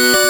す